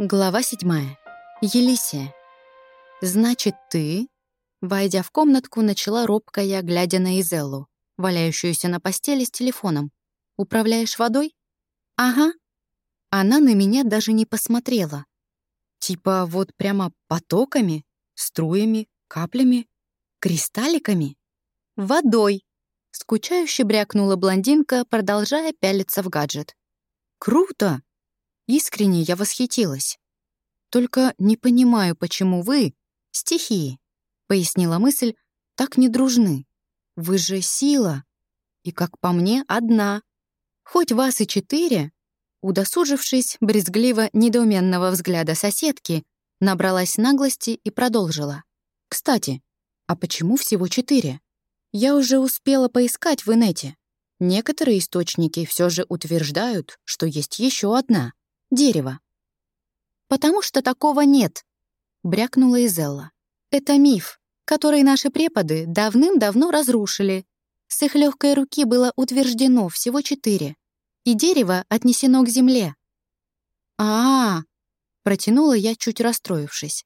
Глава седьмая. Елисия. «Значит, ты...» Войдя в комнатку, начала робко я, глядя на Изеллу, валяющуюся на постели с телефоном. «Управляешь водой?» «Ага». Она на меня даже не посмотрела. Типа вот прямо потоками, струями, каплями, кристалликами. «Водой!» — скучающе брякнула блондинка, продолжая пялиться в гаджет. «Круто!» Искренне я восхитилась. «Только не понимаю, почему вы, стихии», — пояснила мысль, — «так не дружны. Вы же сила. И, как по мне, одна. Хоть вас и четыре». Удосужившись брезгливо недоуменного взгляда соседки, набралась наглости и продолжила. «Кстати, а почему всего четыре? Я уже успела поискать в инете. Некоторые источники все же утверждают, что есть еще одна дерево. «Потому что такого нет», — брякнула Изелла. «Это миф, который наши преподы давным-давно разрушили. С их легкой руки было утверждено всего четыре, и дерево отнесено к земле». «А-а-а», — протянула я, чуть расстроившись.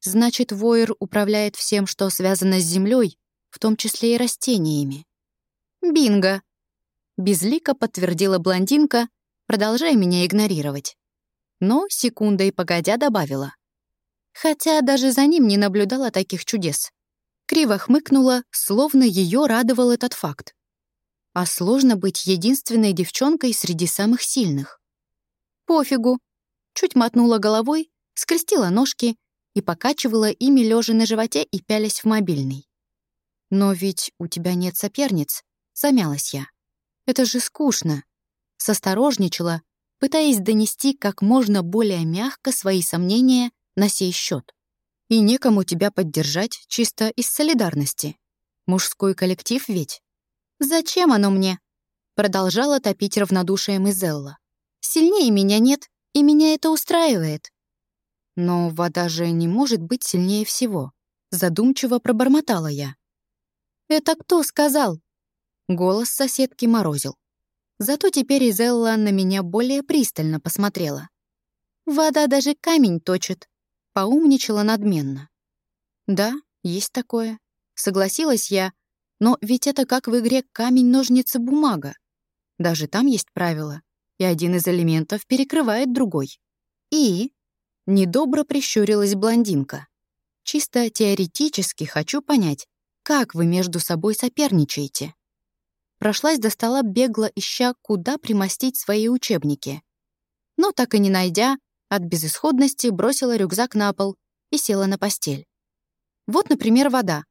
«Значит, Войер управляет всем, что связано с землей, в том числе и растениями». «Бинго!» — безлико подтвердила блондинка, продолжая меня игнорировать. Но секундой погодя добавила. Хотя даже за ним не наблюдала таких чудес. Криво хмыкнула, словно ее радовал этот факт. А сложно быть единственной девчонкой среди самых сильных. Пофигу. Чуть мотнула головой, скрестила ножки и покачивала ими лежа на животе и пялясь в мобильный. «Но ведь у тебя нет соперниц», — замялась я. «Это же скучно состорожничала, пытаясь донести как можно более мягко свои сомнения на сей счет. И некому тебя поддержать чисто из солидарности. Мужской коллектив ведь. «Зачем оно мне?» Продолжала топить равнодушием Изелла. «Сильнее меня нет, и меня это устраивает». «Но вода же не может быть сильнее всего», задумчиво пробормотала я. «Это кто сказал?» Голос соседки морозил. Зато теперь Изелла на меня более пристально посмотрела. «Вода даже камень точит», — поумничала надменно. «Да, есть такое», — согласилась я, но ведь это как в игре камень-ножницы-бумага. Даже там есть правила, и один из элементов перекрывает другой. И... Недобро прищурилась блондинка. Чисто теоретически хочу понять, как вы между собой соперничаете прошлась до стола бегло, ища, куда примостить свои учебники. Но так и не найдя, от безысходности бросила рюкзак на пол и села на постель. Вот, например, вода.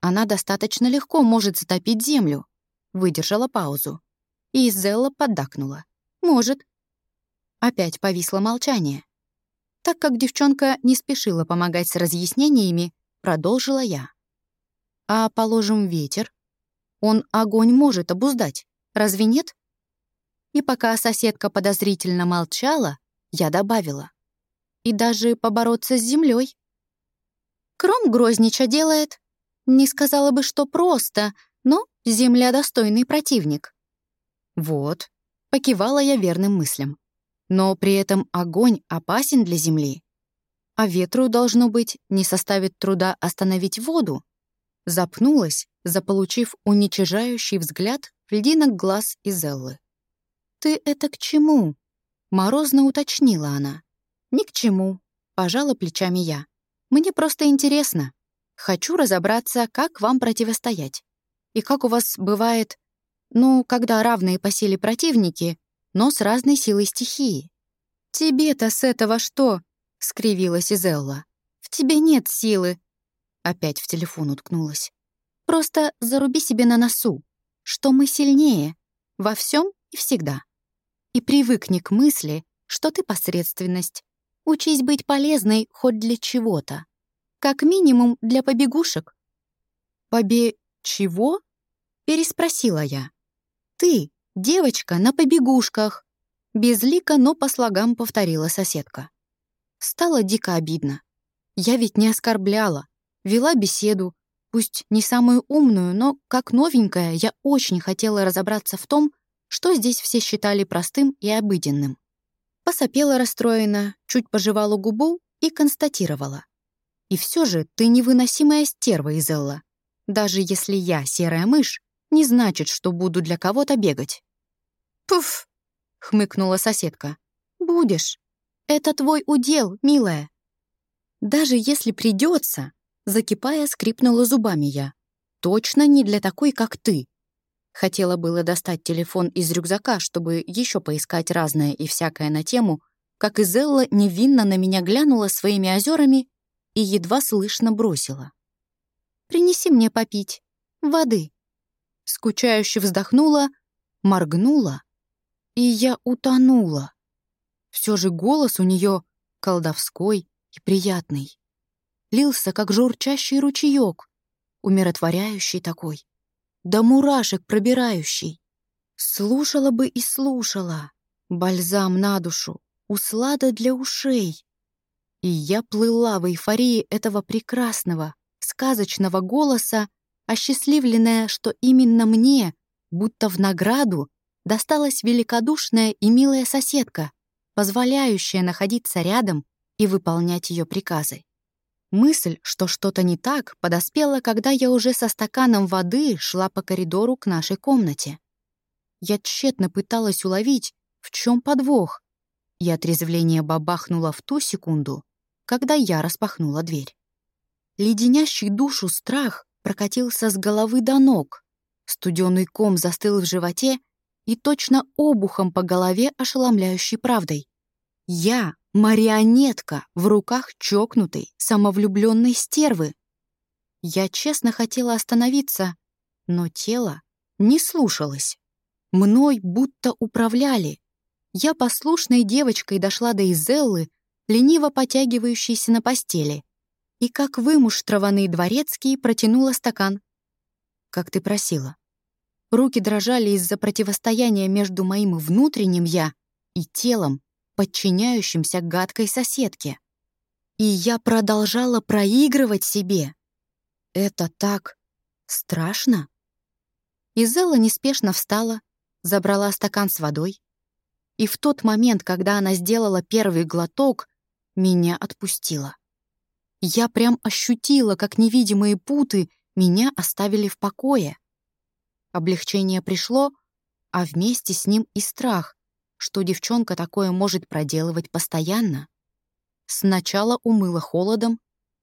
Она достаточно легко может затопить землю. Выдержала паузу. И Изелла поддакнула. «Может». Опять повисло молчание. Так как девчонка не спешила помогать с разъяснениями, продолжила я. «А, положим, ветер?» Он огонь может обуздать, разве нет? И пока соседка подозрительно молчала, я добавила. И даже побороться с землей. Кром Грознича делает. Не сказала бы, что просто, но земля достойный противник. Вот, покивала я верным мыслям. Но при этом огонь опасен для земли. А ветру, должно быть, не составит труда остановить воду. Запнулась, заполучив уничижающий взгляд льдинок глаз Изеллы. «Ты это к чему?» — морозно уточнила она. «Ни к чему», — пожала плечами я. «Мне просто интересно. Хочу разобраться, как вам противостоять. И как у вас бывает, ну, когда равные по силе противники, но с разной силой стихии». «Тебе-то с этого что?» — скривилась Изелла. «В тебе нет силы, Опять в телефон уткнулась. «Просто заруби себе на носу, что мы сильнее, во всем и всегда. И привыкни к мысли, что ты посредственность. Учись быть полезной хоть для чего-то. Как минимум для побегушек». «Побе... чего?» — переспросила я. «Ты, девочка, на побегушках», — безлико, но по слогам повторила соседка. Стало дико обидно. Я ведь не оскорбляла, Вела беседу, пусть не самую умную, но, как новенькая, я очень хотела разобраться в том, что здесь все считали простым и обыденным. Посопела расстроена, чуть пожевала губу и констатировала. «И все же ты невыносимая стерва, Изелла. Даже если я серая мышь, не значит, что буду для кого-то бегать». «Пуф!» — хмыкнула соседка. «Будешь. Это твой удел, милая». «Даже если придется, закипая, скрипнула зубами я. «Точно не для такой, как ты». Хотела было достать телефон из рюкзака, чтобы еще поискать разное и всякое на тему, как Изелла невинно на меня глянула своими озерами и едва слышно бросила. «Принеси мне попить. Воды». Скучающе вздохнула, моргнула, и я утонула. Все же голос у нее колдовской и приятный. Лился, как журчащий ручеек, умиротворяющий такой, до мурашек пробирающий. Слушала бы и слушала, бальзам на душу, услада для ушей. И я плыла в эйфории этого прекрасного, сказочного голоса, осчастливленная, что именно мне, будто в награду, досталась великодушная и милая соседка, позволяющая находиться рядом и выполнять ее приказы. Мысль, что что-то не так, подоспела, когда я уже со стаканом воды шла по коридору к нашей комнате. Я тщетно пыталась уловить, в чем подвох, и отрезвление бабахнуло в ту секунду, когда я распахнула дверь. Леденящий душу страх прокатился с головы до ног. Студенный ком застыл в животе и точно обухом по голове ошеломляющей правдой. Я — марионетка в руках чокнутой, самовлюбленной стервы. Я честно хотела остановиться, но тело не слушалось. Мной будто управляли. Я послушной девочкой дошла до Изеллы, лениво потягивающейся на постели, и, как вымуштрованный дворецкий, протянула стакан. «Как ты просила». Руки дрожали из-за противостояния между моим внутренним «я» и телом, подчиняющимся гадкой соседке. И я продолжала проигрывать себе. Это так страшно. Изелла неспешно встала, забрала стакан с водой. И в тот момент, когда она сделала первый глоток, меня отпустила. Я прям ощутила, как невидимые путы меня оставили в покое. Облегчение пришло, а вместе с ним и страх, что девчонка такое может проделывать постоянно. Сначала умыла холодом,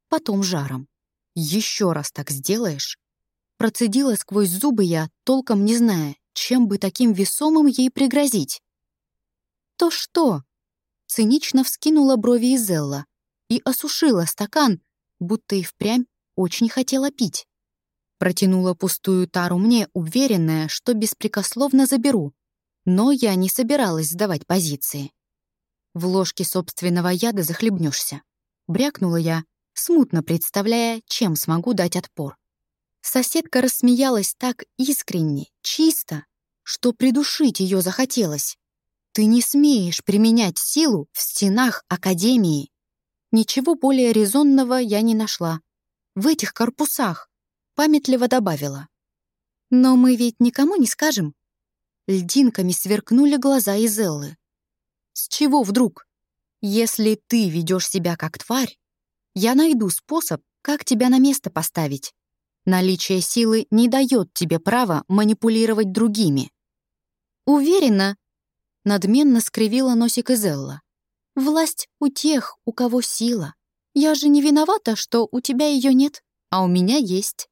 потом жаром. Еще раз так сделаешь? Процедила сквозь зубы я, толком не зная, чем бы таким весомым ей пригрозить. «То что?» Цинично вскинула брови Изелла и осушила стакан, будто и впрямь очень хотела пить. Протянула пустую тару мне, уверенная, что беспрекословно заберу. Но я не собиралась сдавать позиции. В ложке собственного яда захлебнешься. Брякнула я, смутно представляя, чем смогу дать отпор. Соседка рассмеялась так искренне, чисто, что придушить ее захотелось. «Ты не смеешь применять силу в стенах Академии!» Ничего более резонного я не нашла. В этих корпусах памятливо добавила. «Но мы ведь никому не скажем». Льдинками сверкнули глаза Изеллы. «С чего вдруг? Если ты ведешь себя как тварь, я найду способ, как тебя на место поставить. Наличие силы не дает тебе права манипулировать другими». «Уверена?» — надменно скривила носик Изелла. «Власть у тех, у кого сила. Я же не виновата, что у тебя ее нет, а у меня есть».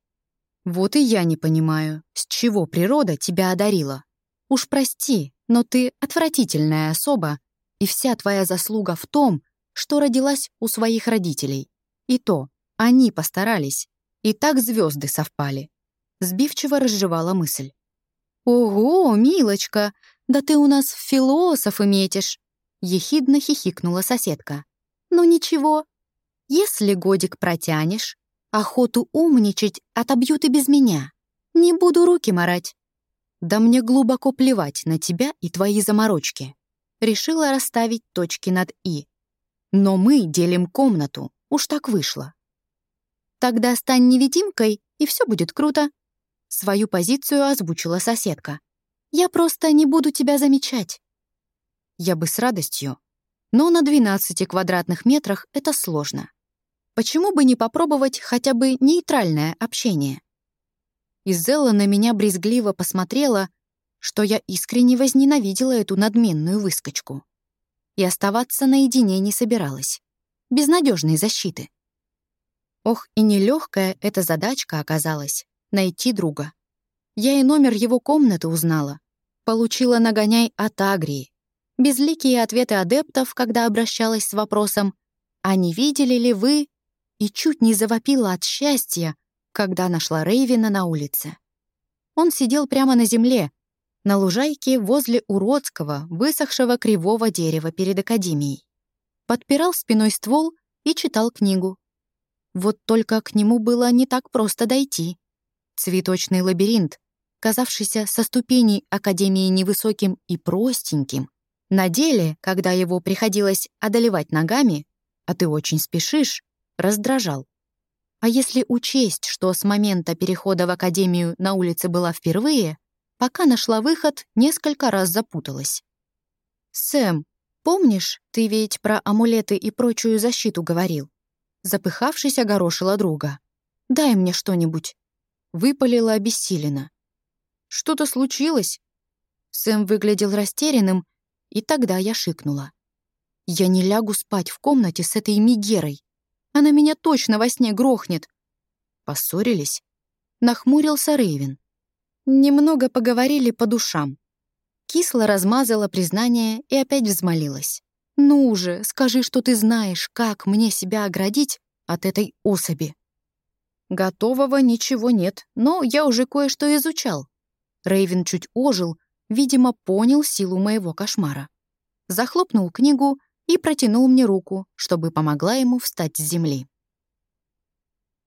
Вот и я не понимаю, с чего природа тебя одарила. Уж прости, но ты отвратительная особа, и вся твоя заслуга в том, что родилась у своих родителей. И то, они постарались, и так звезды совпали. Сбивчиво разжевала мысль. «Ого, милочка, да ты у нас философы метишь!» Ехидно хихикнула соседка. «Ну ничего, если годик протянешь, Охоту умничать отобьют и без меня. Не буду руки марать. Да мне глубоко плевать на тебя и твои заморочки. Решила расставить точки над «и». Но мы делим комнату, уж так вышло. Тогда стань невидимкой, и все будет круто. Свою позицию озвучила соседка. Я просто не буду тебя замечать. Я бы с радостью, Но на 12 квадратных метрах это сложно. Почему бы не попробовать хотя бы нейтральное общение? Изелла на меня брезгливо посмотрела, что я искренне возненавидела эту надменную выскочку. И оставаться наедине не собиралась. Безнадежной защиты. Ох, и нелегкая эта задачка оказалась — найти друга. Я и номер его комнаты узнала. Получила нагоняй от Агрии. Безликие ответы адептов, когда обращалась с вопросом «А не видели ли вы?» и чуть не завопила от счастья, когда нашла Рейвина на улице. Он сидел прямо на земле, на лужайке возле уродского, высохшего кривого дерева перед академией. Подпирал спиной ствол и читал книгу. Вот только к нему было не так просто дойти. Цветочный лабиринт, казавшийся со ступеней Академии невысоким и простеньким, на деле, когда его приходилось одолевать ногами, а ты очень спешишь, раздражал. А если учесть, что с момента перехода в Академию на улице была впервые, пока нашла выход, несколько раз запуталась. «Сэм, помнишь, ты ведь про амулеты и прочую защиту говорил?» Запыхавшись, огорошила друга. «Дай мне что-нибудь». Выпалила обессиленно. «Что-то случилось?» Сэм выглядел растерянным, и тогда я шикнула. «Я не лягу спать в комнате с этой Мигерой. Она меня точно во сне грохнет». Поссорились. Нахмурился Рейвен. Немного поговорили по душам. Кисло размазала признание и опять взмолилась. «Ну же, скажи, что ты знаешь, как мне себя оградить от этой особи». Готового ничего нет, но я уже кое-что изучал. Рейвен чуть ожил, видимо, понял силу моего кошмара. Захлопнул книгу и протянул мне руку, чтобы помогла ему встать с земли.